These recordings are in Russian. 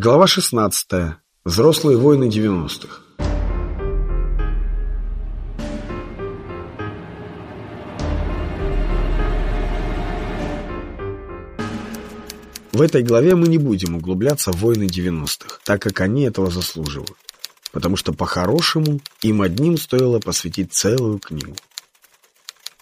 Глава 16. Взрослые войны 90-х. В этой главе мы не будем углубляться в войны 90-х, так как они этого заслуживают. Потому что по-хорошему им одним стоило посвятить целую книгу.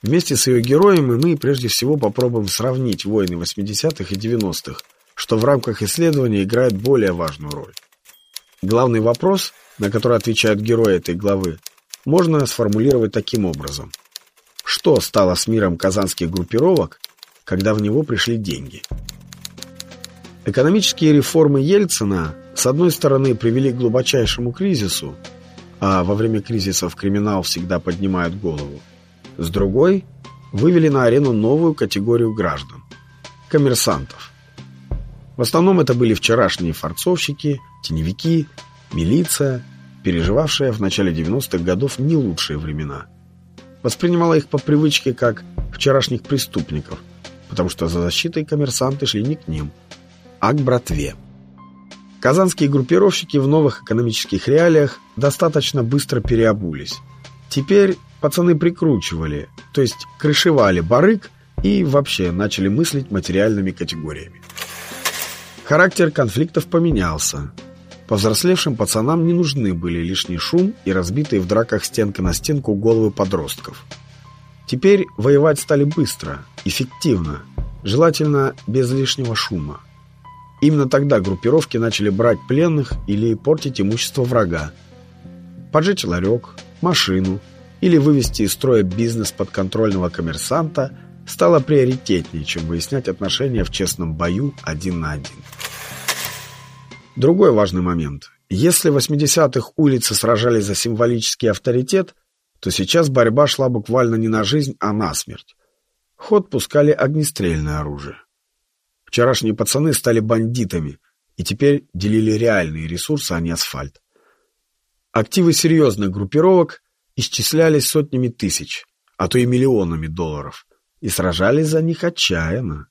Вместе с ее героями мы прежде всего попробуем сравнить войны 80-х и 90-х, что в рамках исследования играет более важную роль. Главный вопрос, на который отвечают герои этой главы, можно сформулировать таким образом. Что стало с миром казанских группировок, когда в него пришли деньги? Экономические реформы Ельцина, с одной стороны, привели к глубочайшему кризису, а во время кризисов криминал всегда поднимает голову. С другой, вывели на арену новую категорию граждан – коммерсантов. В основном это были вчерашние форцовщики, теневики, милиция, переживавшая в начале 90-х годов не лучшие времена. Воспринимала их по привычке как вчерашних преступников, потому что за защитой коммерсанты шли не к ним – а к братве. Казанские группировщики в новых экономических реалиях достаточно быстро переобулись. Теперь пацаны прикручивали, то есть крышевали барык и вообще начали мыслить материальными категориями. Характер конфликтов поменялся. Повзрослевшим пацанам не нужны были лишний шум и разбитые в драках стенка на стенку головы подростков. Теперь воевать стали быстро, эффективно, желательно без лишнего шума. Именно тогда группировки начали брать пленных или портить имущество врага. Поджечь ларек, машину или вывести из строя бизнес подконтрольного коммерсанта стало приоритетнее, чем выяснять отношения в честном бою один на один. Другой важный момент. Если в 80-х улицы сражались за символический авторитет, то сейчас борьба шла буквально не на жизнь, а на смерть. ход пускали огнестрельное оружие. Вчерашние пацаны стали бандитами и теперь делили реальные ресурсы, а не асфальт. Активы серьезных группировок исчислялись сотнями тысяч, а то и миллионами долларов, и сражались за них отчаянно.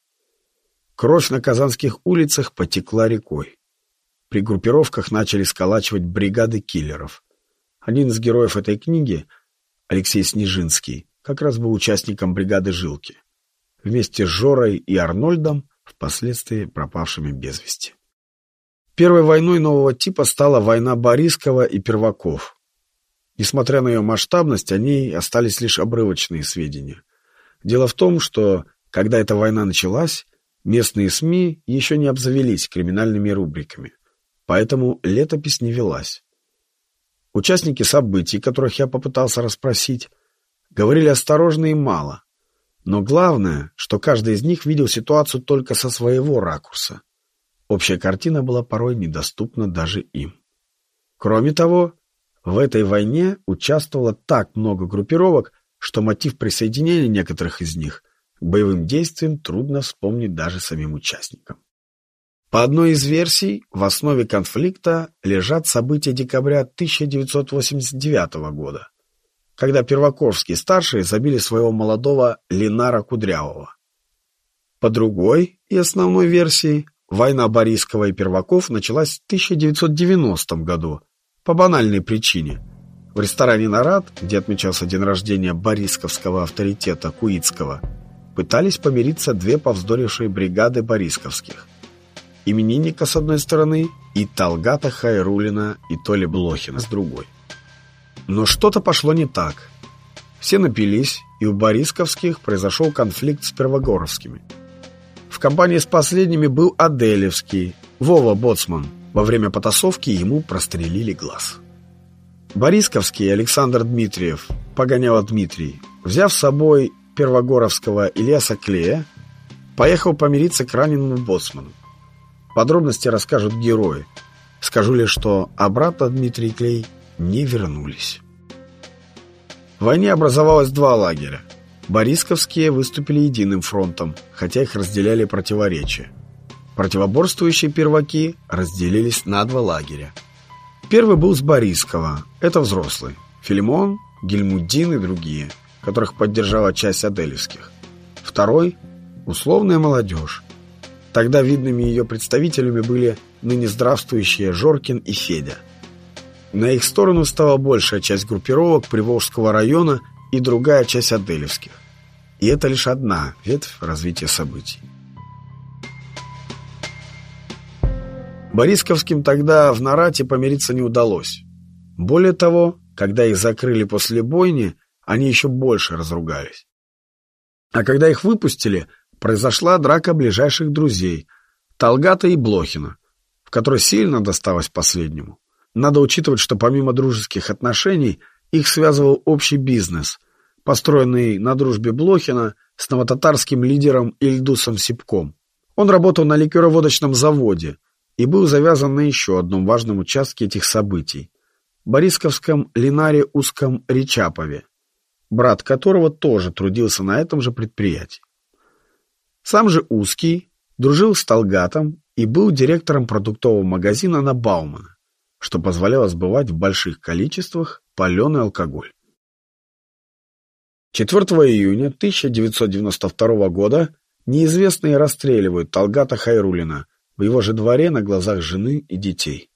Кровь на казанских улицах потекла рекой. При группировках начали сколачивать бригады киллеров. Один из героев этой книги, Алексей Снежинский, как раз был участником бригады «Жилки». Вместе с Жорой и Арнольдом впоследствии пропавшими без вести. Первой войной нового типа стала война Борискова и Перваков. Несмотря на ее масштабность, о ней остались лишь обрывочные сведения. Дело в том, что, когда эта война началась, местные СМИ еще не обзавелись криминальными рубриками, поэтому летопись не велась. Участники событий, которых я попытался расспросить, говорили осторожно и мало, но главное, что каждый из них видел ситуацию только со своего ракурса. Общая картина была порой недоступна даже им. Кроме того, в этой войне участвовало так много группировок, что мотив присоединения некоторых из них к боевым действиям трудно вспомнить даже самим участникам. По одной из версий, в основе конфликта лежат события декабря 1989 года, когда Перваковские-старшие забили своего молодого Ленара Кудрявого. По другой и основной версии, война Борискова и Перваков началась в 1990 году по банальной причине. В ресторане «Нарад», где отмечался день рождения борисковского авторитета Куицкого, пытались помириться две повздорившие бригады борисковских. Именинника с одной стороны и Талгата Хайрулина и Толи Блохина с другой. Но что-то пошло не так. Все напились, и у Борисковских произошел конфликт с Первогоровскими. В компании с последними был Аделевский, Вова Боцман. Во время потасовки ему прострелили глаз. Борисковский Александр Дмитриев, погонял Дмитрий, взяв с собой Первогоровского Ильяса Клея, поехал помириться к раненому Боцману. Подробности расскажут герои. Скажу лишь, что обратно Дмитрий Клей не вернулись. В войне образовалось два лагеря. Борисковские выступили единым фронтом, хотя их разделяли противоречия. Противоборствующие перваки разделились на два лагеря. Первый был с Борискова, это взрослый. Филимон, Гельмудин и другие, которых поддержала часть аделевских. Второй – условная молодежь. Тогда видными ее представителями были ныне здравствующие Жоркин и Федя. На их сторону стала большая часть группировок Приволжского района и другая часть Аделевских. И это лишь одна ветвь развития событий. Борисковским тогда в Нарате помириться не удалось. Более того, когда их закрыли после бойни, они еще больше разругались. А когда их выпустили, произошла драка ближайших друзей – Талгата и Блохина, в которой сильно досталось последнему. Надо учитывать, что помимо дружеских отношений их связывал общий бизнес, построенный на дружбе Блохина с новотатарским лидером Ильдусом Сипком. Он работал на ликероводочном заводе и был завязан на еще одном важном участке этих событий – Борисковском Линаре Узком Речапове, брат которого тоже трудился на этом же предприятии. Сам же Узкий дружил с Талгатом и был директором продуктового магазина на Баумана что позволяло сбывать в больших количествах паленый алкоголь. 4 июня 1992 года неизвестные расстреливают Талгата Хайрулина в его же дворе на глазах жены и детей.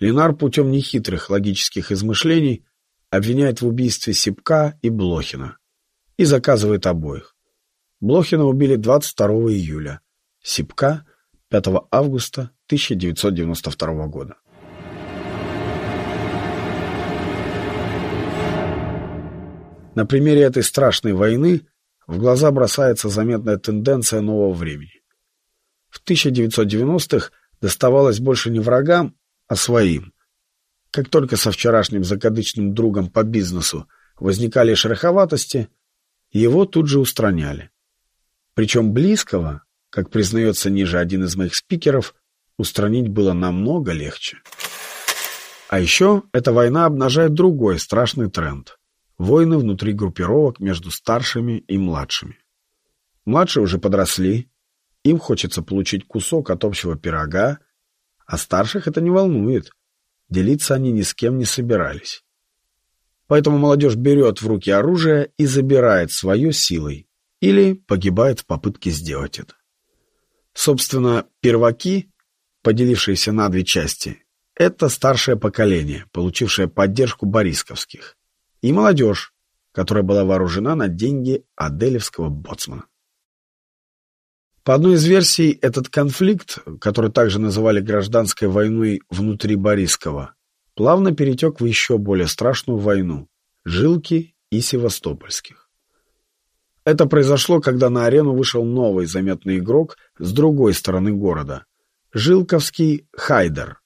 Ленар путем нехитрых логических измышлений обвиняет в убийстве Сипка и Блохина и заказывает обоих. Блохина убили 22 июля, Сипка – 5 августа 1992 года. На примере этой страшной войны в глаза бросается заметная тенденция нового времени. В 1990-х доставалось больше не врагам, а своим. Как только со вчерашним закадычным другом по бизнесу возникали шероховатости, его тут же устраняли. Причем близкого, как признается ниже один из моих спикеров, устранить было намного легче. А еще эта война обнажает другой страшный тренд – Войны внутри группировок между старшими и младшими. Младшие уже подросли, им хочется получить кусок от общего пирога, а старших это не волнует. Делиться они ни с кем не собирались. Поэтому молодежь берет в руки оружие и забирает свое силой или погибает в попытке сделать это. Собственно, перваки, поделившиеся на две части, это старшее поколение, получившее поддержку борисковских и молодежь, которая была вооружена на деньги аделевского боцмана. По одной из версий, этот конфликт, который также называли гражданской войной внутри Борискова, плавно перетек в еще более страшную войну – Жилки и Севастопольских. Это произошло, когда на арену вышел новый заметный игрок с другой стороны города – Жилковский Хайдер.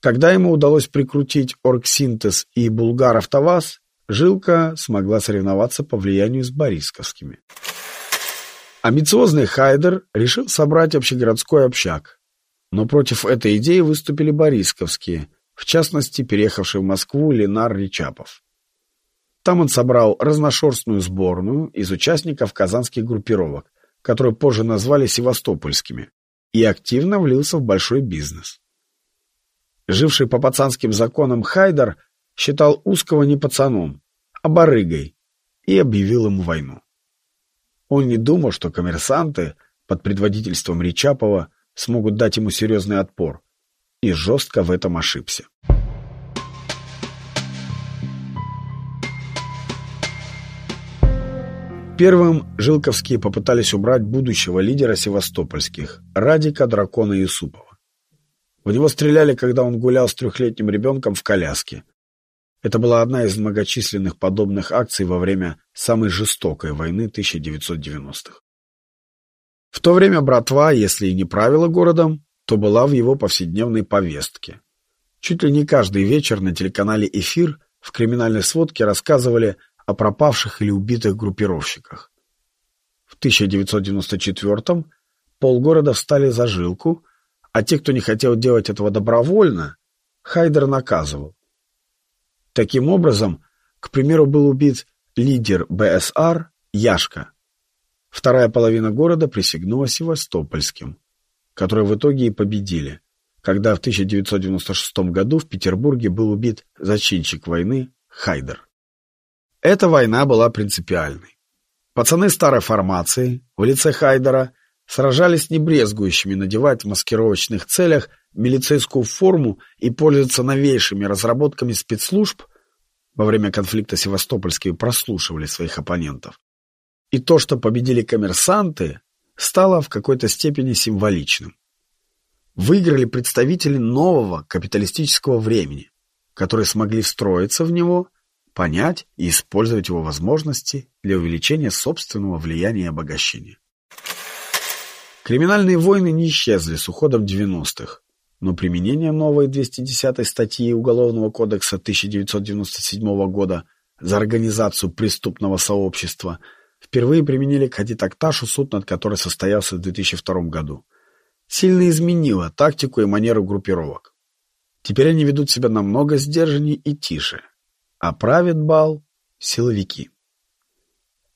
Когда ему удалось прикрутить Оргсинтез и Булгар-Автоваз, Жилка смогла соревноваться по влиянию с Борисковскими. Амбициозный Хайдер решил собрать общегородской общак. Но против этой идеи выступили Борисковские, в частности, переехавший в Москву Ленар Речапов. Там он собрал разношерстную сборную из участников казанских группировок, которые позже назвали севастопольскими, и активно влился в большой бизнес. Живший по пацанским законам Хайдер считал узкого не пацаном, а барыгой, и объявил ему войну. Он не думал, что коммерсанты под предводительством Речапова смогут дать ему серьезный отпор, и жестко в этом ошибся. Первым Жилковские попытались убрать будущего лидера севастопольских, Радика Дракона Юсупова. В него стреляли, когда он гулял с трехлетним ребенком в коляске. Это была одна из многочисленных подобных акций во время самой жестокой войны 1990-х. В то время братва, если и не правила городом, то была в его повседневной повестке. Чуть ли не каждый вечер на телеканале «Эфир» в криминальной сводке рассказывали о пропавших или убитых группировщиках. В 1994-м полгорода встали за жилку, а те, кто не хотел делать этого добровольно, Хайдер наказывал. Таким образом, к примеру, был убит лидер БСР Яшка. Вторая половина города присягнула Севастопольским, которые в итоге и победили, когда в 1996 году в Петербурге был убит зачинщик войны Хайдер. Эта война была принципиальной. Пацаны старой формации в лице Хайдера сражались не брезгующими надевать в маскировочных целях милицейскую форму и пользоваться новейшими разработками спецслужб, во время конфликта севастопольские прослушивали своих оппонентов. И то, что победили коммерсанты, стало в какой-то степени символичным. Выиграли представители нового капиталистического времени, которые смогли встроиться в него, понять и использовать его возможности для увеличения собственного влияния и обогащения. Криминальные войны не исчезли с уходом 90-х, но применение новой 210 статьи Уголовного кодекса 1997 года за организацию преступного сообщества впервые применили к Хади Такташу, суд над которой состоялся в 2002 году. Сильно изменило тактику и манеру группировок. Теперь они ведут себя намного сдержаннее и тише, а правят бал силовики.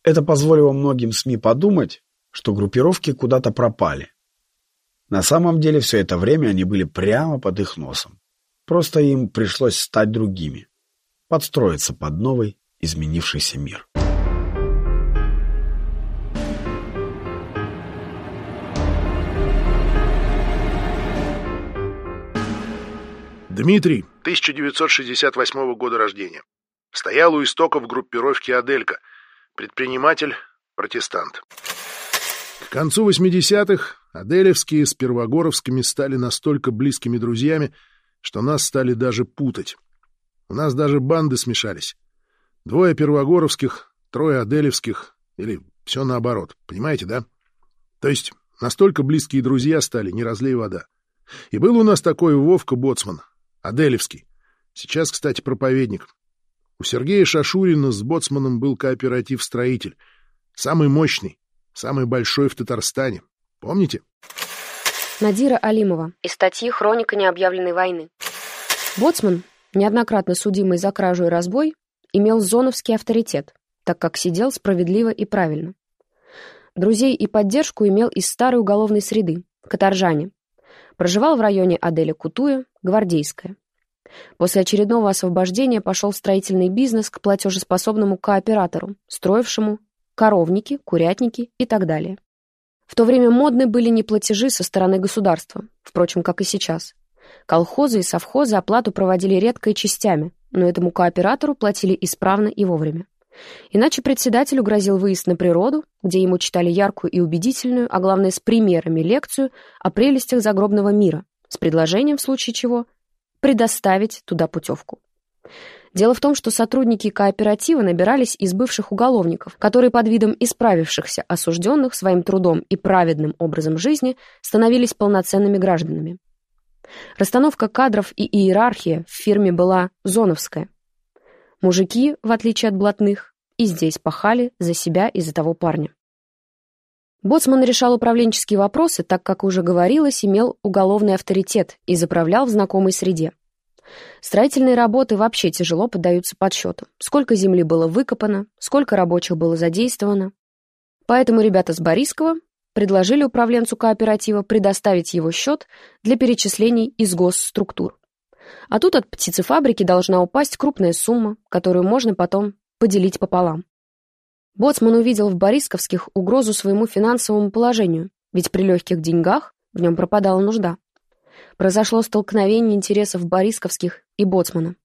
Это позволило многим СМИ подумать, что группировки куда-то пропали. На самом деле все это время они были прямо под их носом. Просто им пришлось стать другими, подстроиться под новый, изменившийся мир. Дмитрий, 1968 года рождения. Стоял у истоков группировки «Аделька». Предприниматель, протестант. К концу 80-х Аделевские с Первогоровскими стали настолько близкими друзьями, что нас стали даже путать. У нас даже банды смешались. Двое Первогоровских, трое Аделевских, или все наоборот, понимаете, да? То есть настолько близкие друзья стали, не разлей вода. И был у нас такой Вовка Боцман, Аделевский. Сейчас, кстати, проповедник. У Сергея Шашурина с Боцманом был кооператив-строитель. Самый мощный, самый большой в Татарстане. Помните? Надира Алимова из статьи «Хроника необъявленной войны». Боцман, неоднократно судимый за кражу и разбой, имел зоновский авторитет, так как сидел справедливо и правильно. Друзей и поддержку имел из старой уголовной среды, каторжане. Проживал в районе Аделя Кутуя, Гвардейская. После очередного освобождения пошел в строительный бизнес к платежеспособному кооператору, строившему коровники, курятники и так далее. В то время модны были не платежи со стороны государства, впрочем, как и сейчас. Колхозы и совхозы оплату проводили редко и частями, но этому кооператору платили исправно и вовремя. Иначе председателю грозил выезд на природу, где ему читали яркую и убедительную, а главное с примерами лекцию о прелестях загробного мира, с предложением, в случае чего, предоставить туда путевку. Дело в том, что сотрудники кооператива набирались из бывших уголовников, которые под видом исправившихся осужденных своим трудом и праведным образом жизни становились полноценными гражданами. Расстановка кадров и иерархия в фирме была зоновская. Мужики, в отличие от блатных, и здесь пахали за себя и за того парня. Боцман решал управленческие вопросы, так как уже говорилось, имел уголовный авторитет и заправлял в знакомой среде. Строительные работы вообще тяжело поддаются подсчету. Сколько земли было выкопано, сколько рабочих было задействовано. Поэтому ребята с Борискова предложили управленцу кооператива предоставить его счет для перечислений из госструктур. А тут от птицефабрики должна упасть крупная сумма, которую можно потом поделить пополам. Боцман увидел в Борисковских угрозу своему финансовому положению, ведь при легких деньгах в нем пропадала нужда произошло столкновение интересов Борисковских и Боцмана.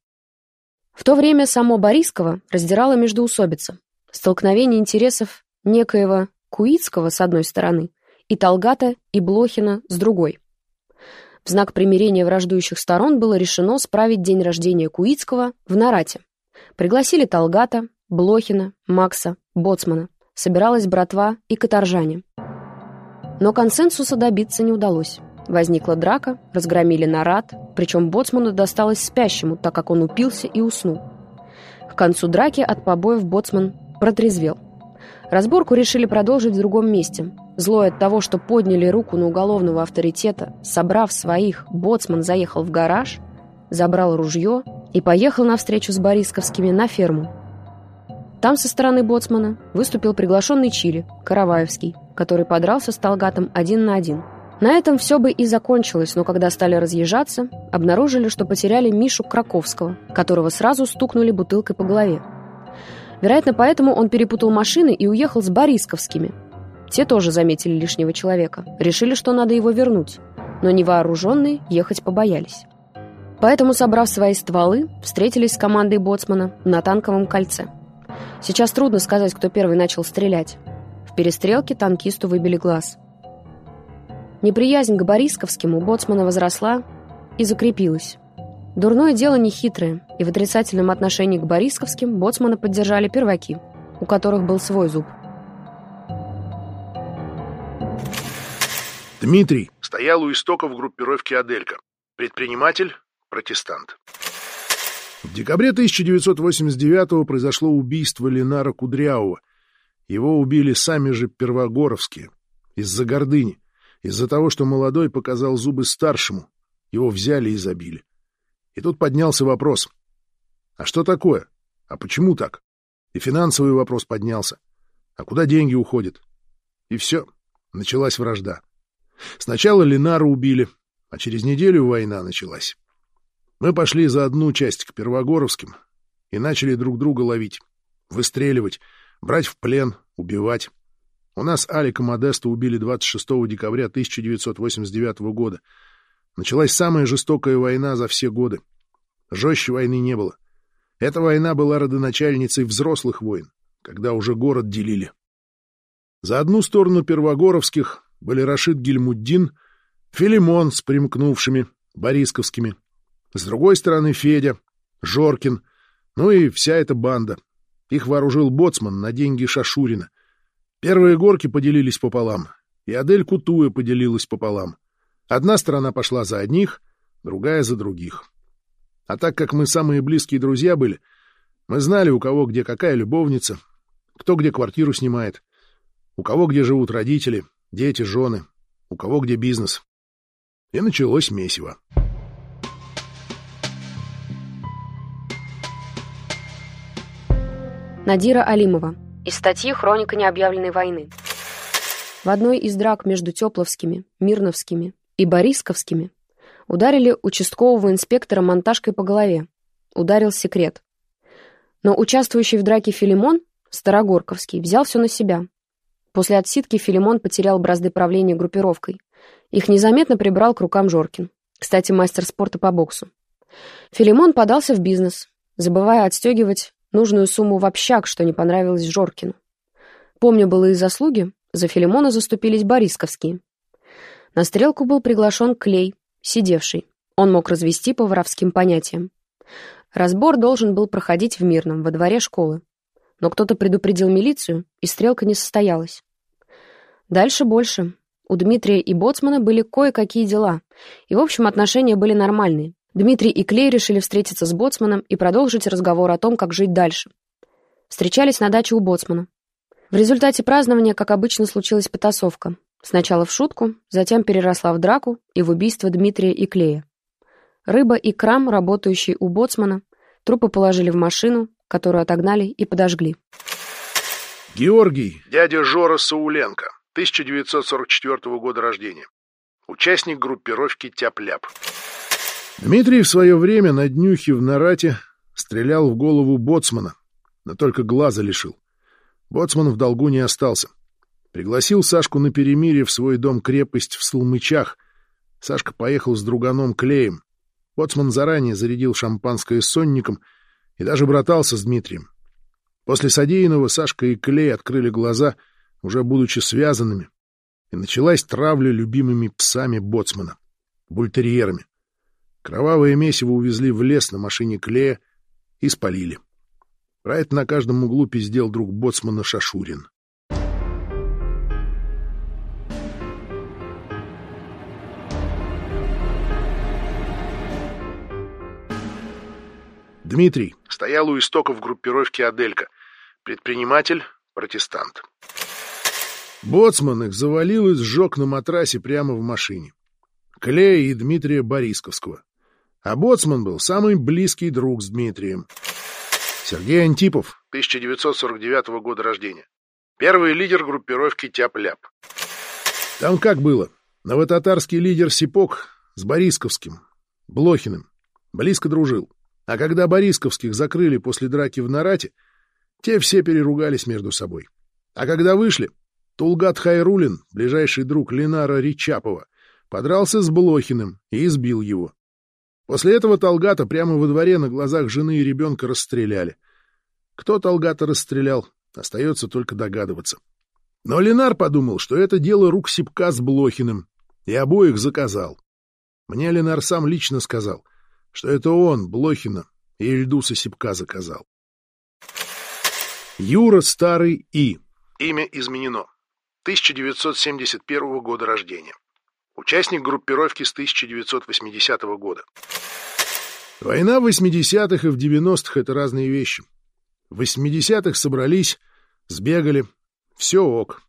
В то время само Борисково раздирало междоусобица, столкновение интересов некоего Куицкого с одной стороны и Талгата и Блохина с другой. В знак примирения враждующих сторон было решено справить день рождения Куицкого в Нарате. Пригласили Талгата, Блохина, Макса, Боцмана. Собиралась братва и каторжане. Но консенсуса добиться не удалось. Возникла драка, разгромили нарад, причем боцману досталось спящему, так как он упился и уснул. К концу драки от побоев боцман протрезвел. Разборку решили продолжить в другом месте. Злой от того, что подняли руку на уголовного авторитета, собрав своих, боцман заехал в гараж, забрал ружье и поехал на встречу с Борисковскими на ферму. Там со стороны боцмана выступил приглашенный Чили, Караваевский, который подрался с Талгатом один на один – на этом все бы и закончилось, но когда стали разъезжаться, обнаружили, что потеряли Мишу Краковского, которого сразу стукнули бутылкой по голове. Вероятно, поэтому он перепутал машины и уехал с Борисковскими. Те тоже заметили лишнего человека, решили, что надо его вернуть, но невооруженные ехать побоялись. Поэтому, собрав свои стволы, встретились с командой боцмана на танковом кольце. Сейчас трудно сказать, кто первый начал стрелять. В перестрелке танкисту выбили глаз. Неприязнь к Борисковским у боцмана возросла и закрепилась. Дурное дело нехитрое, и в отрицательном отношении к Борисковским боцмана поддержали перваки, у которых был свой зуб. Дмитрий стоял у истоков группировки «Аделька». Предприниматель, протестант. В декабре 1989 произошло убийство Ленара Кудрявого. Его убили сами же Первогоровские. Из-за гордыни. Из-за того, что молодой показал зубы старшему. Его взяли и забили. И тут поднялся вопрос. А что такое? А почему так? И финансовый вопрос поднялся. А куда деньги уходят? И все. Началась вражда. Сначала Ленара убили, а через неделю война началась. Мы пошли за одну часть к Первогоровским и начали друг друга ловить, выстреливать, брать в плен, убивать. У нас Алика Модеста убили 26 декабря 1989 года. Началась самая жестокая война за все годы. Жестче войны не было. Эта война была родоначальницей взрослых войн, когда уже город делили. За одну сторону Первогоровских были Рашид Гельмуддин, Филимон с примкнувшими, Борисковскими, с другой стороны Федя, Жоркин, ну и вся эта банда. Их вооружил боцман на деньги Шашурина. Первые горки поделились пополам, и Адель Кутуя поделилась пополам. Одна сторона пошла за одних, другая за других. А так как мы самые близкие друзья были, мы знали, у кого где какая любовница, кто где квартиру снимает, у кого где живут родители, дети, жены, у кого где бизнес. И началось месиво. Надира Алимова. Из статьи «Хроника необъявленной войны». В одной из драк между Тепловскими, Мирновскими и Борисковскими ударили участкового инспектора монтажкой по голове. Ударил секрет. Но участвующий в драке Филимон, Старогорковский, взял все на себя. После отсидки Филимон потерял бразды правления группировкой. Их незаметно прибрал к рукам Жоркин, кстати, мастер спорта по боксу. Филимон подался в бизнес, забывая отстегивать нужную сумму в общак, что не понравилось Жоркину. Помню былые заслуги, за Филимона заступились Борисковские. На стрелку был приглашен Клей, сидевший. Он мог развести по воровским понятиям. Разбор должен был проходить в Мирном, во дворе школы. Но кто-то предупредил милицию, и стрелка не состоялась. Дальше больше. У Дмитрия и Боцмана были кое-какие дела, и, в общем, отношения были нормальные. Дмитрий и Клей решили встретиться с Боцманом и продолжить разговор о том, как жить дальше. Встречались на даче у Боцмана. В результате празднования, как обычно, случилась потасовка. Сначала в шутку, затем переросла в драку и в убийство Дмитрия и Клея. Рыба и крам, работающие у Боцмана, трупы положили в машину, которую отогнали и подожгли. Георгий, дядя Жора Сауленко, 1944 года рождения. Участник группировки «Тяп-ляп». Дмитрий в свое время на днюхе в Нарате стрелял в голову боцмана, но только глаза лишил. Боцман в долгу не остался. Пригласил Сашку на перемирие в свой дом-крепость в Слмычах. Сашка поехал с друганом Клеем. Боцман заранее зарядил шампанское с сонником и даже братался с Дмитрием. После содеянного Сашка и Клей открыли глаза, уже будучи связанными, и началась травля любимыми псами Боцмана — бультерьерами. Кровавое месиво увезли в лес на машине Клея и спалили. Про это на каждом углу пиздел друг боцмана Шашурин. Дмитрий стоял у истоков группировки «Аделька». Предприниматель, протестант. Боцман их завалил и сжег на матрасе прямо в машине. Клея и Дмитрия Борисковского. А боцман был самый близкий друг с Дмитрием. Сергей Антипов, 1949 года рождения. Первый лидер группировки Тяп-Ляп. Там как было? Новотатарский лидер Сипок с Борисковским, Блохиным, близко дружил. А когда Борисковских закрыли после драки в Нарате, те все переругались между собой. А когда вышли, Тулгат Хайрулин, ближайший друг Ленара Ричапова, подрался с Блохиным и избил его. После этого Талгата прямо во дворе на глазах жены и ребенка расстреляли. Кто Талгата расстрелял, остается только догадываться. Но Ленар подумал, что это дело рук Сипка с Блохиным, и обоих заказал. Мне Ленар сам лично сказал, что это он Блохина и Ильдуса Сипка заказал. Юра Старый И. Имя изменено. 1971 года рождения. Участник группировки с 1980 года. Война в 80-х и в 90-х — это разные вещи. В 80-х собрались, сбегали, все ок.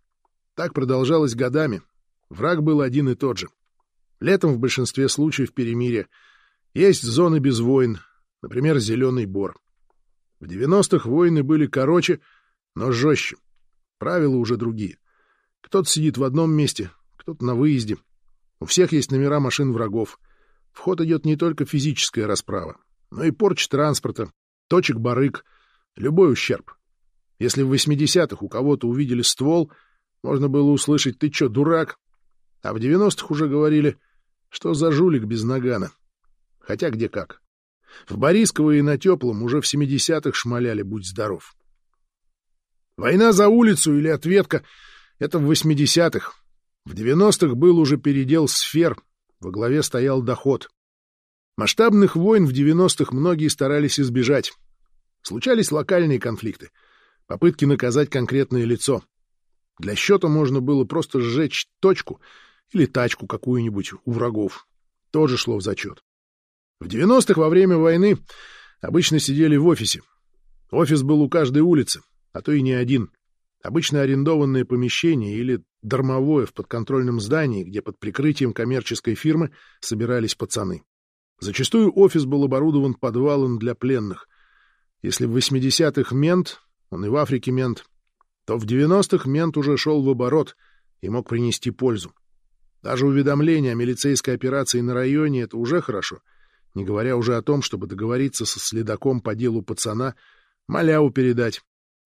Так продолжалось годами. Враг был один и тот же. Летом в большинстве случаев перемирия. Есть зоны без войн, например, Зеленый Бор. В 90-х войны были короче, но жестче. Правила уже другие. Кто-то сидит в одном месте, кто-то на выезде. У всех есть номера машин врагов. В ход идет не только физическая расправа, но и порча транспорта, точек барыг, любой ущерб. Если в 80-х у кого-то увидели ствол, можно было услышать «ты чё, дурак?», а в 90-х уже говорили «что за жулик без нагана?». Хотя где как. В Борисково и на Теплом уже в 70-х шмаляли «будь здоров». Война за улицу или ответка — это в 80-х. В 90-х был уже передел сфер, во главе стоял доход. Масштабных войн в 90-х многие старались избежать. Случались локальные конфликты, попытки наказать конкретное лицо. Для счета можно было просто сжечь точку или тачку какую-нибудь у врагов. Тоже шло в зачет. В 90-х во время войны обычно сидели в офисе. Офис был у каждой улицы, а то и не один. Обычно арендованное помещение или дармовое в подконтрольном здании, где под прикрытием коммерческой фирмы собирались пацаны. Зачастую офис был оборудован подвалом для пленных. Если в 80-х мент, он и в Африке мент, то в 90-х мент уже шел в оборот и мог принести пользу. Даже уведомление о милицейской операции на районе — это уже хорошо, не говоря уже о том, чтобы договориться со следаком по делу пацана, маляву передать,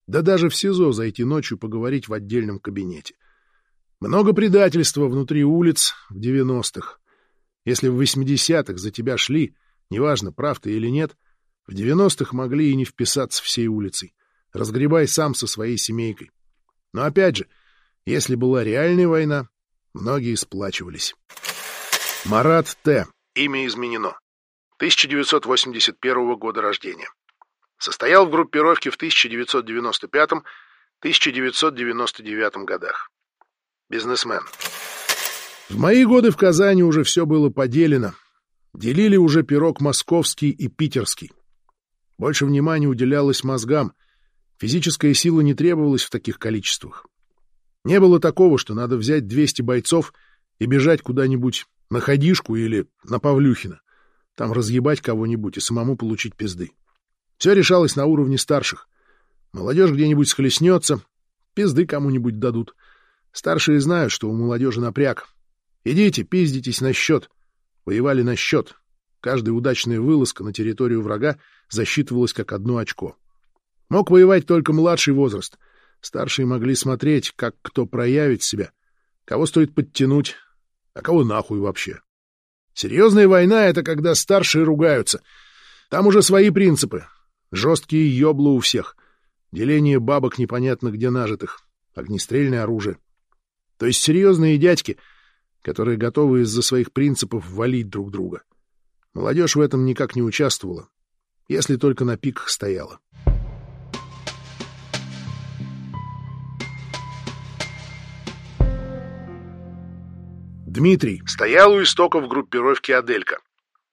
да даже в СИЗО зайти ночью поговорить в отдельном кабинете. Много предательства внутри улиц в 90-х. Если в 80-х за тебя шли, неважно, прав ты или нет, в 90-х могли и не вписаться всей улицей. Разгребай сам со своей семейкой. Но опять же, если была реальная война, многие сплачивались. Марат Т. Имя изменено. 1981 года рождения. Состоял в группировке в 1995-1999 годах. Бизнесмен. В мои годы в Казани уже все было поделено. Делили уже пирог московский и питерский. Больше внимания уделялось мозгам. Физическая сила не требовалась в таких количествах. Не было такого, что надо взять 200 бойцов и бежать куда-нибудь на Ходишку или на Павлюхина. Там разъебать кого-нибудь и самому получить пизды. Все решалось на уровне старших. Молодежь где-нибудь схлестнется, пизды кому-нибудь дадут. Старшие знают, что у молодежи напряг. Идите, пиздитесь на счет. Воевали на счет. Каждая удачная вылазка на территорию врага засчитывалась как одно очко. Мог воевать только младший возраст. Старшие могли смотреть, как кто проявит себя, кого стоит подтянуть, а кого нахуй вообще. Серьезная война — это когда старшие ругаются. Там уже свои принципы, Жесткие ёбла у всех. Деление бабок непонятно где нажитых. Огнестрельное оружие. То есть серьезные дядьки, которые готовы из-за своих принципов валить друг друга. Молодежь в этом никак не участвовала, если только на пиках стояла. Дмитрий стоял у истоков группировки «Аделька».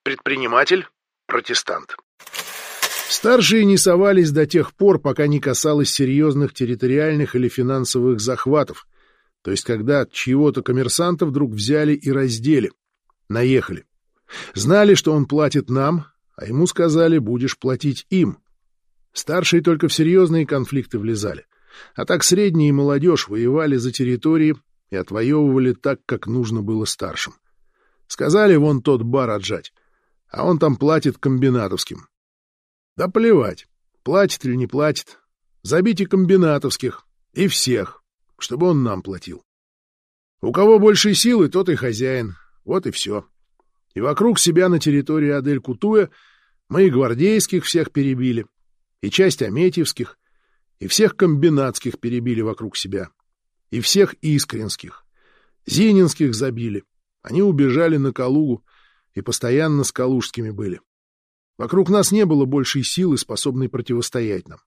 Предприниматель, протестант. Старшие не совались до тех пор, пока не касалось серьезных территориальных или финансовых захватов, то есть когда чьего-то коммерсанта вдруг взяли и раздели, наехали. Знали, что он платит нам, а ему сказали, будешь платить им. Старшие только в серьезные конфликты влезали, а так средние и молодежь воевали за территории и отвоевывали так, как нужно было старшим. Сказали вон тот бар отжать, а он там платит комбинатовским. Да плевать, платит или не платит. Забите комбинатовских. И всех. чтобы он нам платил. У кого больше силы, тот и хозяин. Вот и все. И вокруг себя на территории Адель-Кутуя мы и гвардейских всех перебили, и часть аметьевских, и всех комбинатских перебили вокруг себя, и всех искренских. Зининских забили. Они убежали на Калугу и постоянно с калужскими были. Вокруг нас не было большей силы, способной противостоять нам.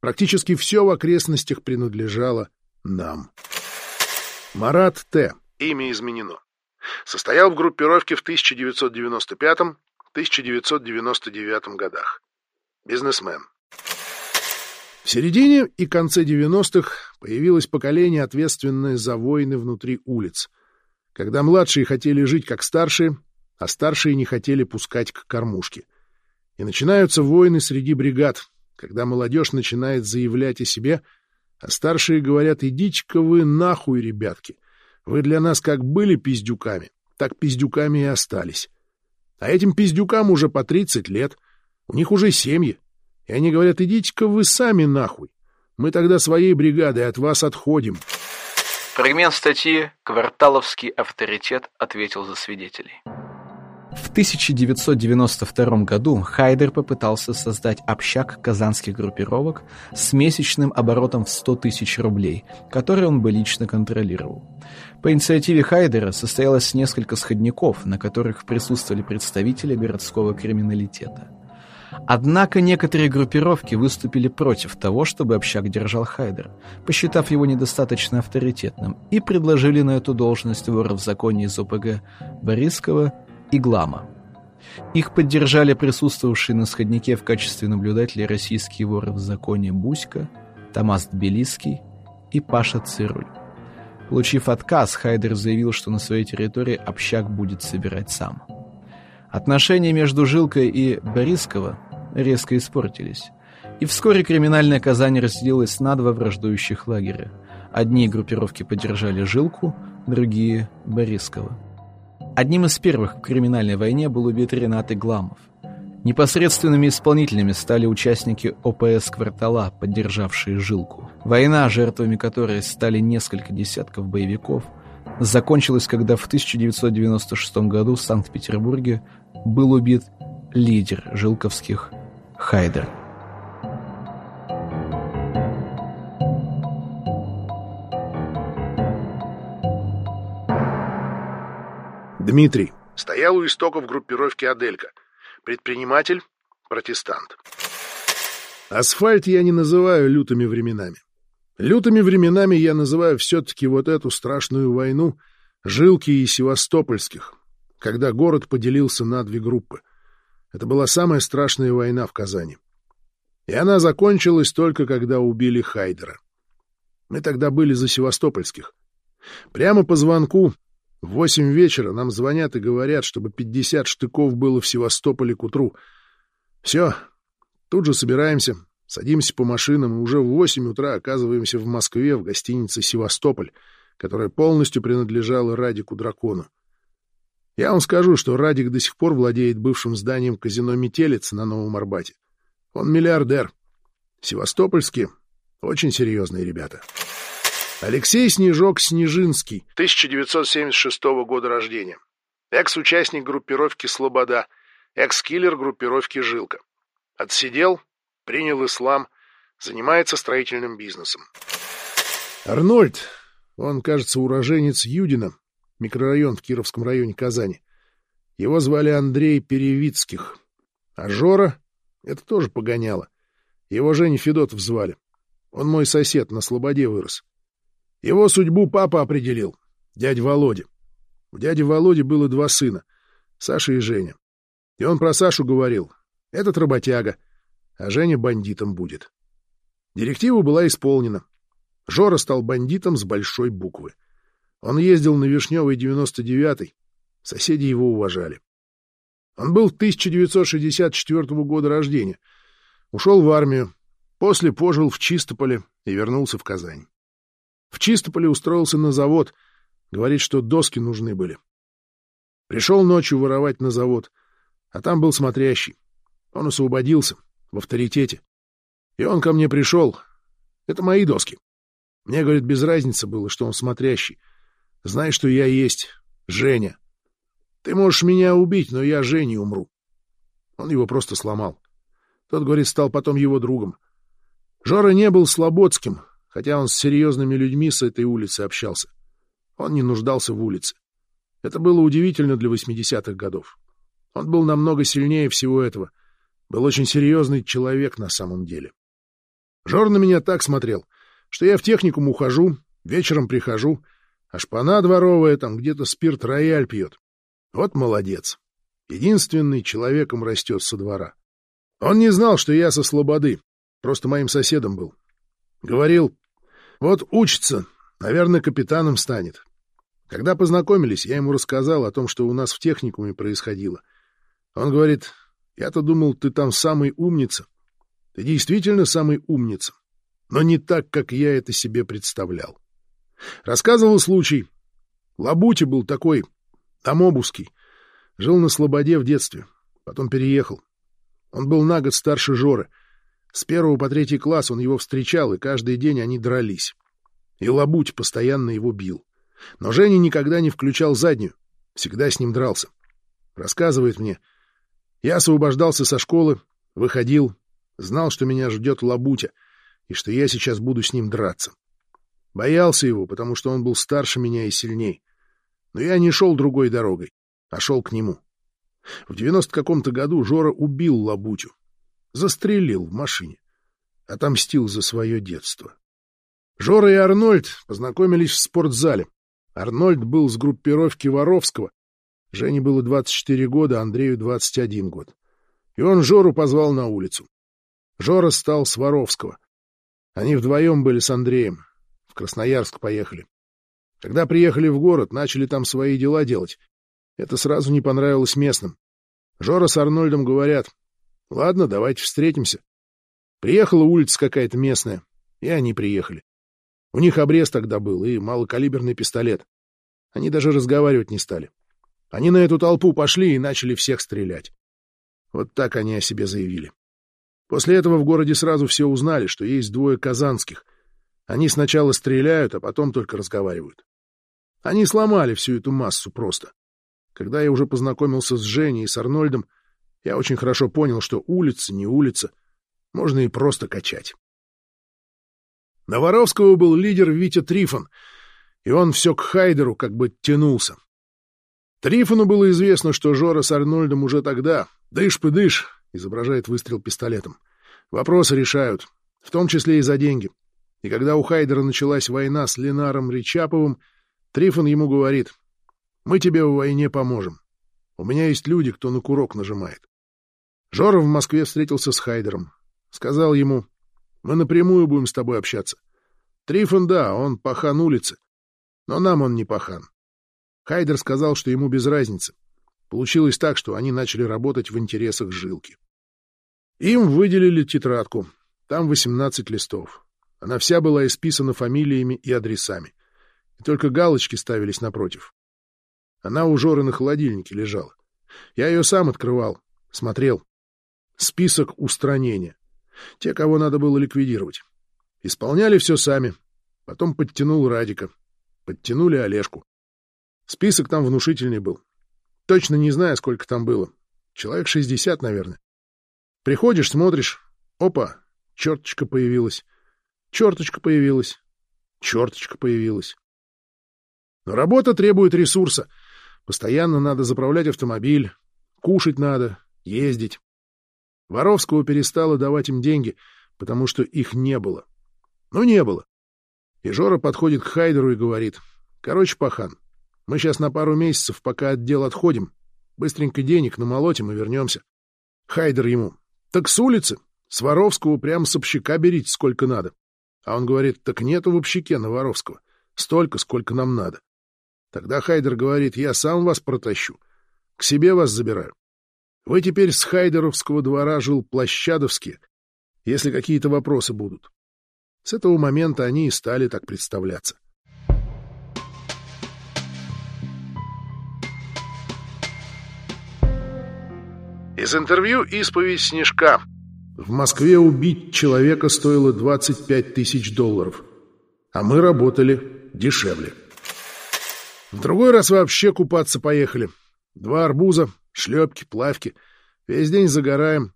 Практически все в окрестностях принадлежало нам. Марат Т. Имя изменено. Состоял в группировке в 1995-1999 годах. Бизнесмен. В середине и конце 90-х появилось поколение, ответственное за войны внутри улиц, когда младшие хотели жить как старшие, а старшие не хотели пускать к кормушке. И начинаются войны среди бригад, когда молодежь начинает заявлять о себе, а старшие говорят «идите-ка вы нахуй, ребятки, вы для нас как были пиздюками, так пиздюками и остались». А этим пиздюкам уже по 30 лет, у них уже семьи, и они говорят «идите-ка вы сами нахуй, мы тогда своей бригадой от вас отходим». Фрагмент статьи «Кварталовский авторитет ответил за свидетелей». В 1992 году Хайдер попытался создать общак казанских группировок с месячным оборотом в 100 тысяч рублей, который он бы лично контролировал. По инициативе Хайдера состоялось несколько сходников, на которых присутствовали представители городского криминалитета. Однако некоторые группировки выступили против того, чтобы общак держал Хайдер, посчитав его недостаточно авторитетным, и предложили на эту должность вора в законе из ОПГ Борискова и Глама. Их поддержали присутствовавшие на сходнике в качестве наблюдателей российские воры в законе Буська, Томас Тбилисский и Паша Цируль. Получив отказ, Хайдер заявил, что на своей территории общак будет собирать сам. Отношения между Жилкой и Борисково резко испортились, и вскоре криминальная Казань разделилась на два враждующих лагеря. Одни группировки поддержали Жилку, другие — Борисково. Одним из первых в криминальной войне был убит Ренат Игламов. Непосредственными исполнителями стали участники ОПС «Квартала», поддержавшие Жилку. Война, жертвами которой стали несколько десятков боевиков, закончилась, когда в 1996 году в Санкт-Петербурге был убит лидер жилковских Хайдер. Дмитрий. Стоял у истоков группировки «Аделька». Предприниматель, протестант. Асфальт я не называю лютыми временами. Лютыми временами я называю все-таки вот эту страшную войну Жилки и Севастопольских, когда город поделился на две группы. Это была самая страшная война в Казани. И она закончилась только когда убили Хайдера. Мы тогда были за Севастопольских. Прямо по звонку в восемь вечера нам звонят и говорят, чтобы пятьдесят штыков было в Севастополе к утру. Все, тут же собираемся, садимся по машинам и уже в восемь утра оказываемся в Москве в гостинице «Севастополь», которая полностью принадлежала Радику Дракону. Я вам скажу, что Радик до сих пор владеет бывшим зданием казино «Метелица» на Новом Арбате. Он миллиардер. Севастопольские очень серьезные ребята. Алексей Снежок Снежинский, 1976 года рождения. Экс-участник группировки «Слобода», экс-киллер группировки «Жилка». Отсидел, принял ислам, занимается строительным бизнесом. Арнольд, он, кажется, уроженец Юдина, микрорайон в Кировском районе Казани. Его звали Андрей Перевицких. А Жора — это тоже погоняло. Его Женя Федотов звали. Он мой сосед, на Слободе вырос. Его судьбу папа определил, дядя Володя. У дяди Володи было два сына, Саша и Женя. И он про Сашу говорил, этот работяга, а Женя бандитом будет. Директива была исполнена. Жора стал бандитом с большой буквы. Он ездил на Вишневый 99-й, соседи его уважали. Он был 1964 года рождения, ушел в армию, после пожил в Чистополе и вернулся в Казань. В Чистополе устроился на завод. Говорит, что доски нужны были. Пришел ночью воровать на завод, а там был смотрящий. Он освободился, в авторитете. И он ко мне пришел. Это мои доски. Мне, говорит, без разницы было, что он смотрящий. Знай, что я есть Женя. Ты можешь меня убить, но я Жене умру. Он его просто сломал. Тот, говорит, стал потом его другом. Жора не был слободским, хотя он с серьезными людьми с этой улицы общался. Он не нуждался в улице. Это было удивительно для 80-х годов. Он был намного сильнее всего этого. Был очень серьезный человек на самом деле. Жор на меня так смотрел, что я в техникум ухожу, вечером прихожу, а шпана дворовая там где-то спирт-рояль пьет. Вот молодец. Единственный человеком растет со двора. Он не знал, что я со слободы, просто моим соседом был. Говорил, вот учится, наверное, капитаном станет. Когда познакомились, я ему рассказал о том, что у нас в техникуме происходило. Он говорит, я-то думал, ты там самый умница. Ты действительно самый умница, но не так, как я это себе представлял. Рассказывал случай. Лабути был такой, тамобуский. Жил на Слободе в детстве, потом переехал. Он был на год старше Жоры. С первого по третий класс он его встречал, и каждый день они дрались. И Лабуть постоянно его бил. Но Женя никогда не включал заднюю, всегда с ним дрался. Рассказывает мне. Я освобождался со школы, выходил, знал, что меня ждет Лабутя, и что я сейчас буду с ним драться. Боялся его, потому что он был старше меня и сильней. Но я не шел другой дорогой, а шел к нему. В девяносто каком-то году Жора убил Лабутю. Застрелил в машине. Отомстил за свое детство. Жора и Арнольд познакомились в спортзале. Арнольд был с группировки Воровского. Жене было 24 года, Андрею 21 год. И он Жору позвал на улицу. Жора стал с Воровского. Они вдвоем были с Андреем. В Красноярск поехали. Когда приехали в город, начали там свои дела делать. Это сразу не понравилось местным. Жора с Арнольдом говорят, ладно, давайте встретимся. Приехала улица какая-то местная, и они приехали. У них обрез тогда был и малокалиберный пистолет. Они даже разговаривать не стали. Они на эту толпу пошли и начали всех стрелять. Вот так они о себе заявили. После этого в городе сразу все узнали, что есть двое казанских. Они сначала стреляют, а потом только разговаривают. Они сломали всю эту массу просто. Когда я уже познакомился с Женей и с Арнольдом, я очень хорошо понял, что улица не улица, можно и просто качать. На Воровского был лидер Витя Трифон, и он все к Хайдеру как бы тянулся. Трифону было известно, что Жора с Арнольдом уже тогда «дышь-пыдышь» изображает выстрел пистолетом. Вопросы решают, в том числе и за деньги. И когда у Хайдера началась война с Ленаром Ричаповым, Трифон ему говорит, «Мы тебе в войне поможем. У меня есть люди, кто на курок нажимает». Жора в Москве встретился с Хайдером. Сказал ему, мы напрямую будем с тобой общаться. Трифон, да, он пахан улицы. Но нам он не пахан. Хайдер сказал, что ему без разницы. Получилось так, что они начали работать в интересах жилки. Им выделили тетрадку. Там 18 листов. Она вся была исписана фамилиями и адресами. И только галочки ставились напротив. Она у Жоры на холодильнике лежала. Я ее сам открывал, смотрел. Список устранения. Те, кого надо было ликвидировать. Исполняли все сами. Потом подтянул Радика. Подтянули Олежку. Список там внушительный был. Точно не знаю, сколько там было. Человек шестьдесят, наверное. Приходишь, смотришь. Опа, черточка появилась. Черточка появилась. Черточка появилась. Но работа требует ресурса. Постоянно надо заправлять автомобиль, кушать надо, ездить. Воровского перестала давать им деньги, потому что их не было. Ну, не было. И Жора подходит к Хайдеру и говорит, «Короче, пахан, мы сейчас на пару месяцев, пока от дел отходим, быстренько денег намолотим и вернемся». Хайдер ему, «Так с улицы, с Воровского прямо с общака берите сколько надо». А он говорит, «Так нету в общаке на Воровского, столько, сколько нам надо». Тогда Хайдер говорит, «Я сам вас протащу, к себе вас забираю». Вы теперь с Хайдеровского двора жил Площадовский, если какие-то вопросы будут. С этого момента они и стали так представляться. Из интервью «Исповедь Снежка». В Москве убить человека стоило 25 тысяч долларов. А мы работали дешевле. В другой раз вообще купаться поехали. Два арбуза, шлепки, плавки. Весь день загораем.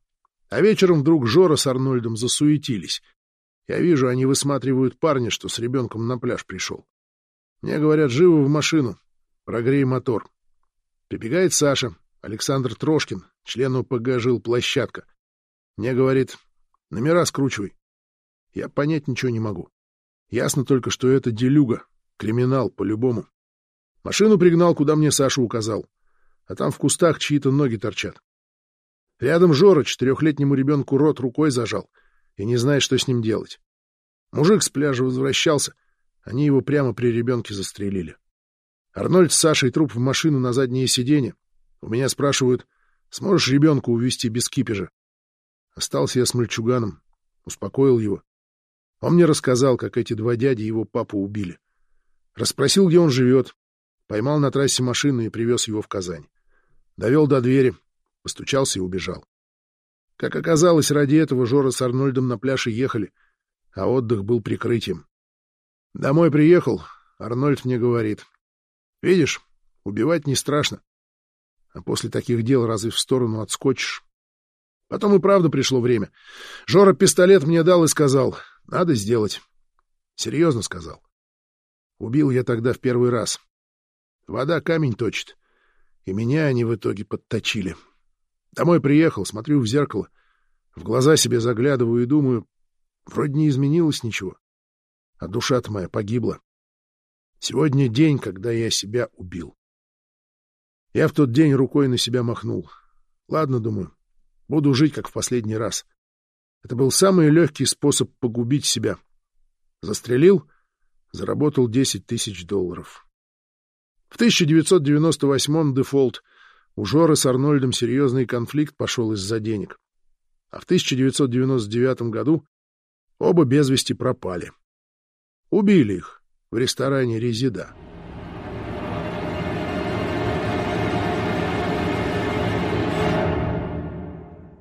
А вечером вдруг Жора с Арнольдом засуетились. Я вижу, они высматривают парня, что с ребенком на пляж пришел. Мне говорят, живо в машину, прогрей мотор. Прибегает Саша, Александр Трошкин, член ОПГ «Жил площадка». Мне говорит, номера скручивай. Я понять ничего не могу. Ясно только, что это делюга, криминал по-любому. Машину пригнал, куда мне Саша указал. А там в кустах чьи-то ноги торчат. Рядом Жора четырехлетнему ребенку рот рукой зажал и не знает, что с ним делать. Мужик с пляжа возвращался, они его прямо при ребенке застрелили. Арнольд с Сашей труп в машину на заднее сиденье. У меня спрашивают, сможешь ребенка увезти без кипежа? Остался я с мальчуганом, успокоил его. Он мне рассказал, как эти два дяди его папу убили. Расспросил, где он живет. Поймал на трассе машину и привез его в Казань. Довел до двери, постучался и убежал. Как оказалось, ради этого Жора с Арнольдом на пляж и ехали, а отдых был прикрытием. Домой приехал, Арнольд мне говорит. Видишь, убивать не страшно. А после таких дел разве в сторону отскочишь? Потом и правда пришло время. Жора пистолет мне дал и сказал, надо сделать. Серьезно сказал. Убил я тогда в первый раз. Вода камень точит. И меня они в итоге подточили. Домой приехал, смотрю в зеркало, в глаза себе заглядываю и думаю, вроде не изменилось ничего. А душа-то моя погибла. Сегодня день, когда я себя убил. Я в тот день рукой на себя махнул. Ладно, думаю, буду жить, как в последний раз. Это был самый легкий способ погубить себя. Застрелил, заработал 10 тысяч долларов. В 1998-м дефолт — у Жоры с Арнольдом серьезный конфликт пошел из-за денег. А в 1999 году оба без вести пропали. Убили их в ресторане «Резида».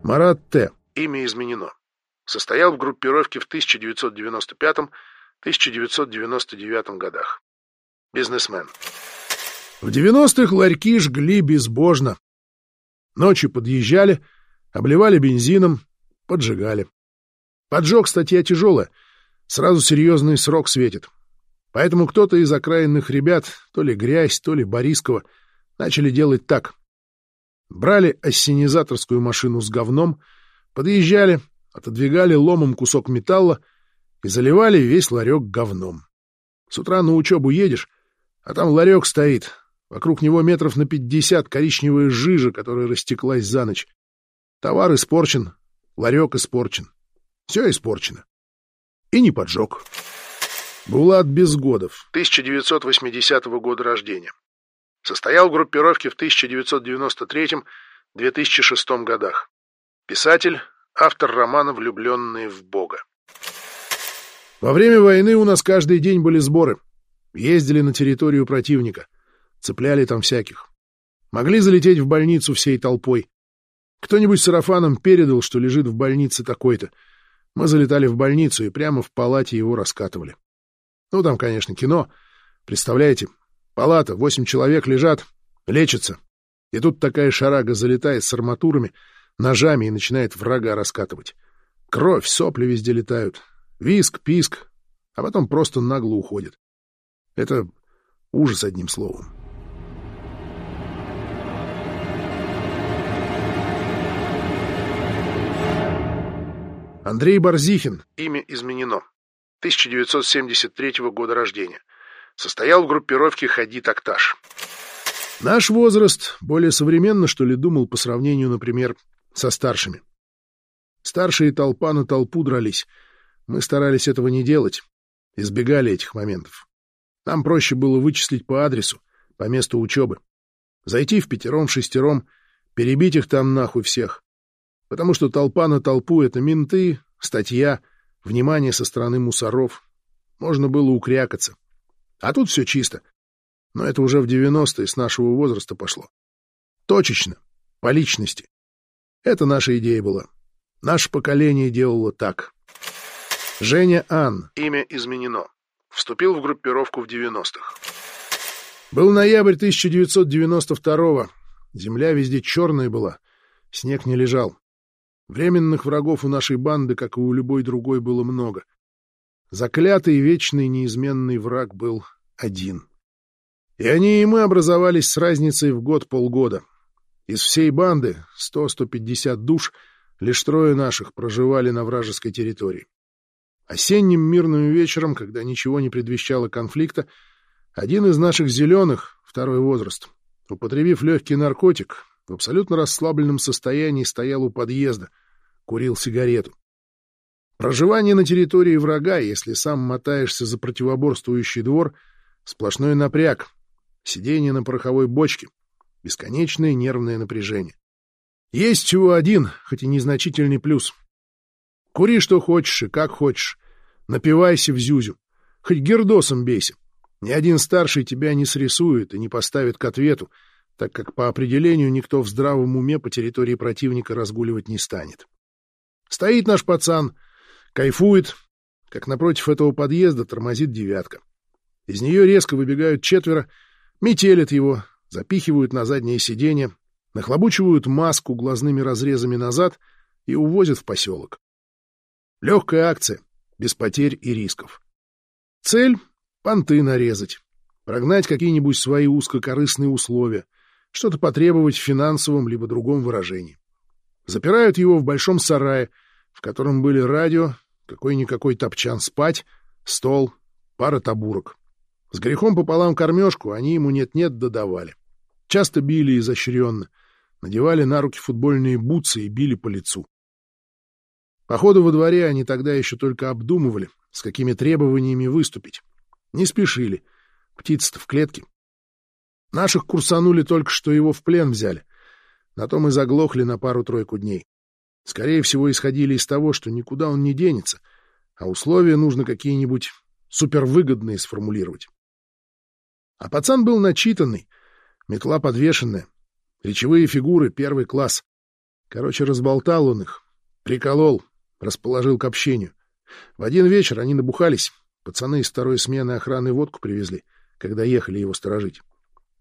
Марат Т. Имя изменено. Состоял в группировке в 1995-1999 годах. Бизнесмен. В девяностых ларьки жгли безбожно. Ночью подъезжали, обливали бензином, поджигали. Поджог статья тяжелая, сразу серьезный срок светит. Поэтому кто-то из окраинных ребят, то ли Грязь, то ли Борискова, начали делать так. Брали ассенизаторскую машину с говном, подъезжали, отодвигали ломом кусок металла и заливали весь ларек говном. С утра на учебу едешь, а там ларек стоит, Вокруг него метров на пятьдесят коричневая жижа, которая растеклась за ночь. Товар испорчен, ларек испорчен. Все испорчено. И не поджег. Булат Безгодов, 1980 года рождения. Состоял в группировке в 1993-2006 годах. Писатель, автор романа «Влюбленные в Бога». Во время войны у нас каждый день были сборы. Ездили на территорию противника. Цепляли там всяких. Могли залететь в больницу всей толпой. Кто-нибудь сарафаном передал, что лежит в больнице такой-то. Мы залетали в больницу и прямо в палате его раскатывали. Ну, там, конечно, кино. Представляете, палата, восемь человек лежат, лечатся. И тут такая шарага залетает с арматурами, ножами и начинает врага раскатывать. Кровь, сопли везде летают. Виск, писк, а потом просто нагло уходит. Это ужас одним словом. Андрей Барзихин, имя изменено. 1973 года рождения. Состоял в группировке «Ходи Такташ». Наш возраст более современно, что ли, думал по сравнению, например, со старшими. Старшие толпа на толпу дрались. Мы старались этого не делать, избегали этих моментов. Нам проще было вычислить по адресу, по месту учебы. Зайти в пятером-шестером, перебить их там нахуй всех потому что толпа на толпу — это менты, статья, внимание со стороны мусоров. Можно было укрякаться. А тут все чисто. Но это уже в 90-е с нашего возраста пошло. Точечно, по личности. Это наша идея была. Наше поколение делало так. Женя Ан. Имя изменено. Вступил в группировку в 90-х. Был ноябрь 1992-го. Земля везде черная была. Снег не лежал. Временных врагов у нашей банды, как и у любой другой, было много. Заклятый, вечный, неизменный враг был один. И они и мы образовались с разницей в год-полгода. Из всей банды, 100-150 душ, лишь трое наших проживали на вражеской территории. Осенним мирным вечером, когда ничего не предвещало конфликта, один из наших зеленых, второй возраст, употребив легкий наркотик, в абсолютно расслабленном состоянии стоял у подъезда, курил сигарету. Проживание на территории врага, если сам мотаешься за противоборствующий двор, сплошной напряг, сидение на пороховой бочке, бесконечное нервное напряжение. Есть всего один, хоть и незначительный плюс. Кури что хочешь и как хочешь, напивайся в зюзю, хоть гердосом бейся. Ни один старший тебя не срисует и не поставит к ответу, так как по определению никто в здравом уме по территории противника разгуливать не станет. Стоит наш пацан, кайфует, как напротив этого подъезда тормозит девятка. Из нее резко выбегают четверо, метелят его, запихивают на заднее сиденье, нахлобучивают маску глазными разрезами назад и увозят в поселок. Легкая акция, без потерь и рисков. Цель — понты нарезать, прогнать какие-нибудь свои узкокорыстные условия, что-то потребовать в финансовом либо другом выражении. Запирают его в большом сарае, в котором были радио, какой-никакой топчан спать, стол, пара табурок. С грехом пополам кормежку они ему нет-нет додавали. Часто били изощренно, надевали на руки футбольные бутсы и били по лицу. Походу во дворе они тогда еще только обдумывали, с какими требованиями выступить. Не спешили. Птица-то в клетке. Наших курсанули только, что его в плен взяли. На том и заглохли на пару-тройку дней. Скорее всего, исходили из того, что никуда он не денется, а условия нужно какие-нибудь супервыгодные сформулировать. А пацан был начитанный, метла подвешенная, речевые фигуры первый класс. Короче, разболтал он их, приколол, расположил к общению. В один вечер они набухались, пацаны из второй смены охраны водку привезли, когда ехали его сторожить.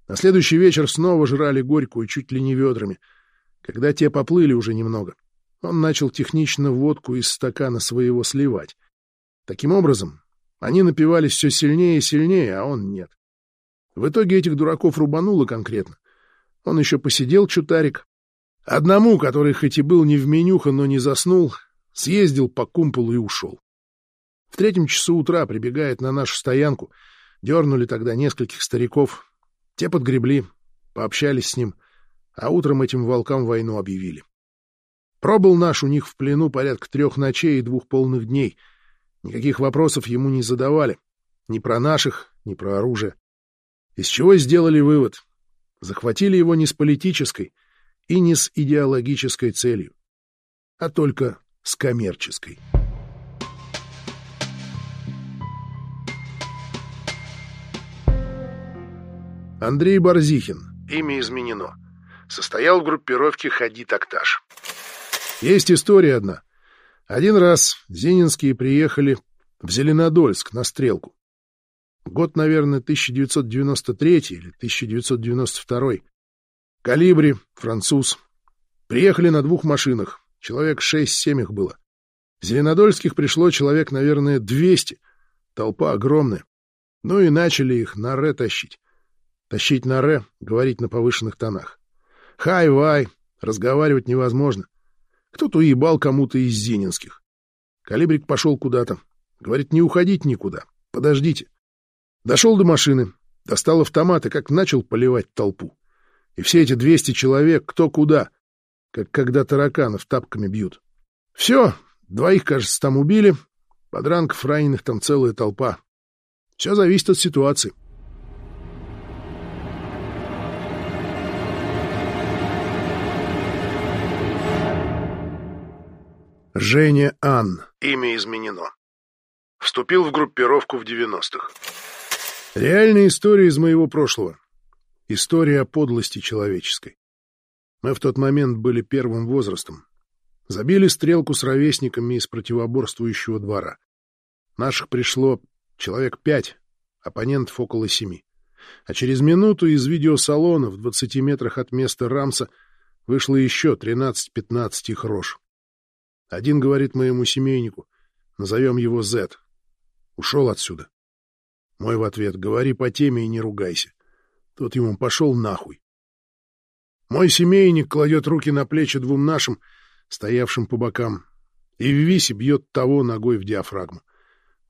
На следующий вечер снова жрали горькую чуть ли не ведрами. Когда те поплыли уже немного, он начал технично водку из стакана своего сливать. Таким образом, они напивались все сильнее и сильнее, а он нет. В итоге этих дураков рубануло конкретно. Он еще посидел чутарик. Одному, который хоть и был не в менюха, но не заснул, съездил по кумполу и ушел. В третьем часу утра прибегает на нашу стоянку. Дернули тогда нескольких стариков. Те подгребли, пообщались с ним, а утром этим волкам войну объявили. Пробыл наш у них в плену порядка трех ночей и двух полных дней. Никаких вопросов ему не задавали. Ни про наших, ни про оружие. Из чего сделали вывод? Захватили его не с политической и не с идеологической целью, а только с коммерческой. Андрей Барзихин. Имя изменено. Состоял в группировке «Ходи Такташ». Есть история одна. Один раз Зенинские приехали в Зеленодольск на стрелку. Год, наверное, 1993 или 1992. Калибри, француз. Приехали на двух машинах. Человек шесть-семь их было. Зеленодольских пришло человек, наверное, 200. Толпа огромная. Ну и начали их на ре тащить. Тащить на ре, говорить на повышенных тонах. Хай-вай, разговаривать невозможно. Кто-то уебал кому-то из зенинских. Калибрик пошел куда-то. Говорит, не уходить никуда. Подождите. Дошел до машины, достал автомат и как начал поливать толпу. И все эти 200 человек кто куда, как когда тараканов тапками бьют. Все, двоих, кажется, там убили, подранков раненых там целая толпа. Все зависит от ситуации. Женя Ан. Имя изменено. Вступил в группировку в 90-х. Реальная история из моего прошлого. История о подлости человеческой. Мы в тот момент были первым возрастом. Забили стрелку с ровесниками из противоборствующего двора. Наших пришло Человек пять, оппонентов около семи. А через минуту из видеосалона в 20 метрах от места Рамса вышло еще 13-15 их рож. Один говорит моему семейнику, назовем его Зет. Ушел отсюда. Мой в ответ, говори по теме и не ругайся. Тот ему пошел нахуй. Мой семейник кладет руки на плечи двум нашим, стоявшим по бокам, и в висе бьет того ногой в диафрагму.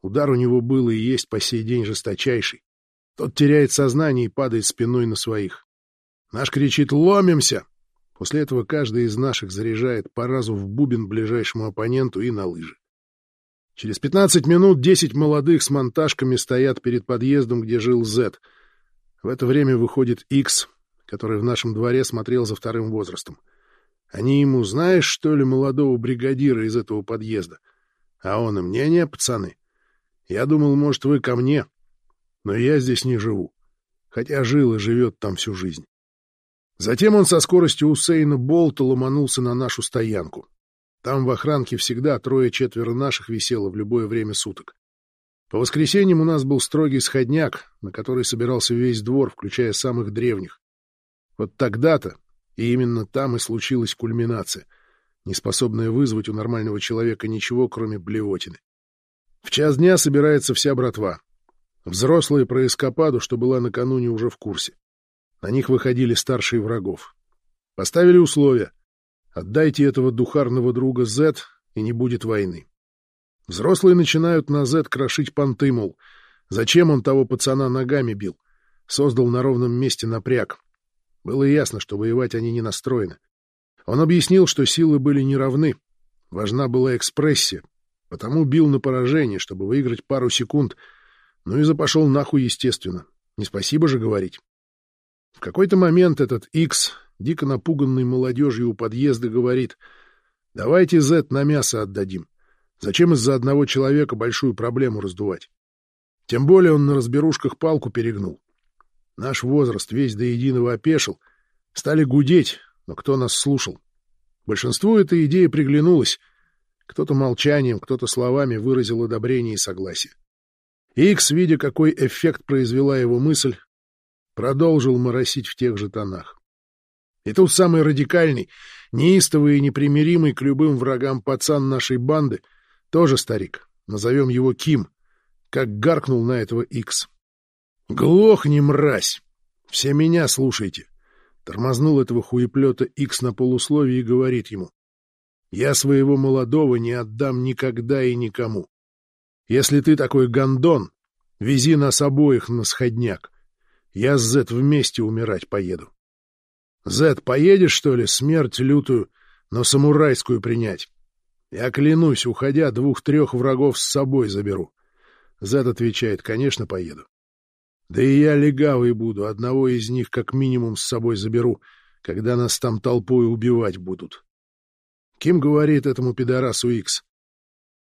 Удар у него был и есть по сей день жесточайший. Тот теряет сознание и падает спиной на своих. Наш кричит «Ломимся!». После этого каждый из наших заряжает по разу в бубен ближайшему оппоненту и на лыжи. Через пятнадцать минут десять молодых с монтажками стоят перед подъездом, где жил Зет. В это время выходит Икс, который в нашем дворе смотрел за вторым возрастом. Они ему, знаешь, что ли, молодого бригадира из этого подъезда? А он им, не-не, пацаны, я думал, может, вы ко мне, но я здесь не живу, хотя жил и живет там всю жизнь. Затем он со скоростью Усейна Болта ломанулся на нашу стоянку. Там в охранке всегда трое-четверо наших висело в любое время суток. По воскресеньям у нас был строгий сходняк, на который собирался весь двор, включая самых древних. Вот тогда-то, и именно там и случилась кульминация, неспособная вызвать у нормального человека ничего, кроме блевотины. В час дня собирается вся братва. Взрослые про эскападу, что была накануне, уже в курсе. На них выходили старшие врагов. Поставили условия — Отдайте этого духарного друга Зет, и не будет войны. Взрослые начинают на Зет крошить понты, мол, зачем он того пацана ногами бил? Создал на ровном месте напряг. Было ясно, что воевать они не настроены. Он объяснил, что силы были неравны. Важна была экспрессия, потому бил на поражение, чтобы выиграть пару секунд. Ну и запошел нахуй, естественно. Не спасибо же говорить. В какой-то момент этот Икс дико напуганный молодежью у подъезда, говорит, «Давайте Зет на мясо отдадим. Зачем из-за одного человека большую проблему раздувать?» Тем более он на разберушках палку перегнул. Наш возраст весь до единого опешил. Стали гудеть, но кто нас слушал? Большинству эта идея приглянулась. Кто-то молчанием, кто-то словами выразил одобрение и согласие. Икс, видя, какой эффект произвела его мысль, продолжил моросить в тех же тонах. И тут самый радикальный, неистовый и непримиримый к любым врагам пацан нашей банды, тоже старик, назовем его Ким, как гаркнул на этого Икс. «Глохни, мразь! Все меня слушайте!» Тормознул этого хуеплета Икс на полусловие и говорит ему. «Я своего молодого не отдам никогда и никому. Если ты такой гондон, вези нас обоих на сходняк. Я с Зет вместе умирать поеду». Зет, поедешь, что ли, смерть лютую, но самурайскую принять? Я клянусь, уходя, двух-трех врагов с собой заберу. Зет отвечает, конечно, поеду. Да и я легавый буду, одного из них как минимум с собой заберу, когда нас там толпой убивать будут. Ким говорит этому пидорасу Икс.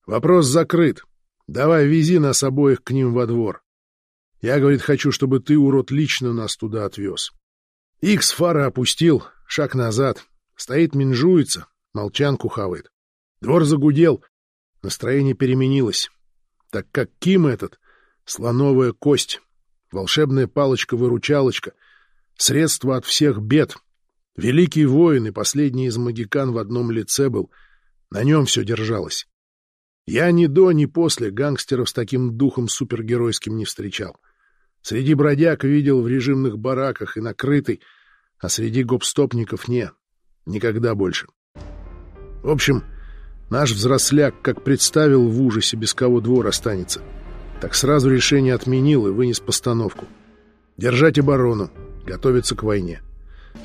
Вопрос закрыт. Давай вези нас обоих к ним во двор. Я, говорит, хочу, чтобы ты, урод, лично нас туда отвез. Икс фары опустил, шаг назад. Стоит минжуется, молчанку хавает. Двор загудел, настроение переменилось. Так как Ким этот — слоновая кость, волшебная палочка-выручалочка, средство от всех бед. Великий воин и последний из магикан в одном лице был. На нем все держалось. Я ни до, ни после гангстеров с таким духом супергеройским не встречал. Среди бродяг видел в режимных бараках и накрытый, а среди гопстопников не, никогда больше. В общем, наш взросляк как представил в ужасе, без кого двор останется, так сразу решение отменил и вынес постановку. Держать оборону, готовиться к войне.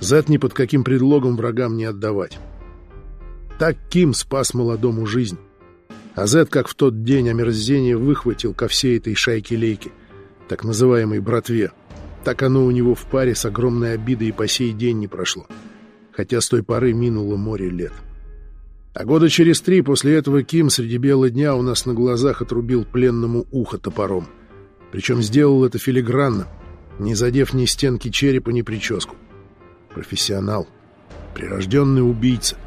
Зет ни под каким предлогом врагам не отдавать. Так Ким спас молодому жизнь. А Зет, как в тот день омерзение, выхватил ко всей этой шайке-лейке — так называемой братве. Так оно у него в паре с огромной обидой и по сей день не прошло. Хотя с той поры минуло море лет. А года через три после этого Ким среди бела дня у нас на глазах отрубил пленному ухо топором. Причем сделал это филигранно, не задев ни стенки черепа, ни прическу. Профессионал. Прирожденный убийца.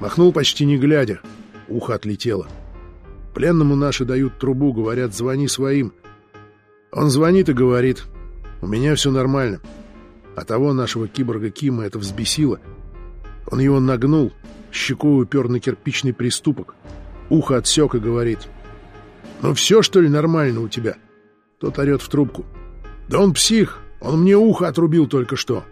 Махнул почти не глядя. Ухо отлетело. Пленному наши дают трубу, говорят, звони своим. Он звонит и говорит, у меня все нормально. А того нашего киборга Кима это взбесило. Он его нагнул, щекой упер на кирпичный приступок. Ухо отсек и говорит, ну все, что ли, нормально у тебя? Тот орет в трубку. Да он псих, он мне ухо отрубил только что.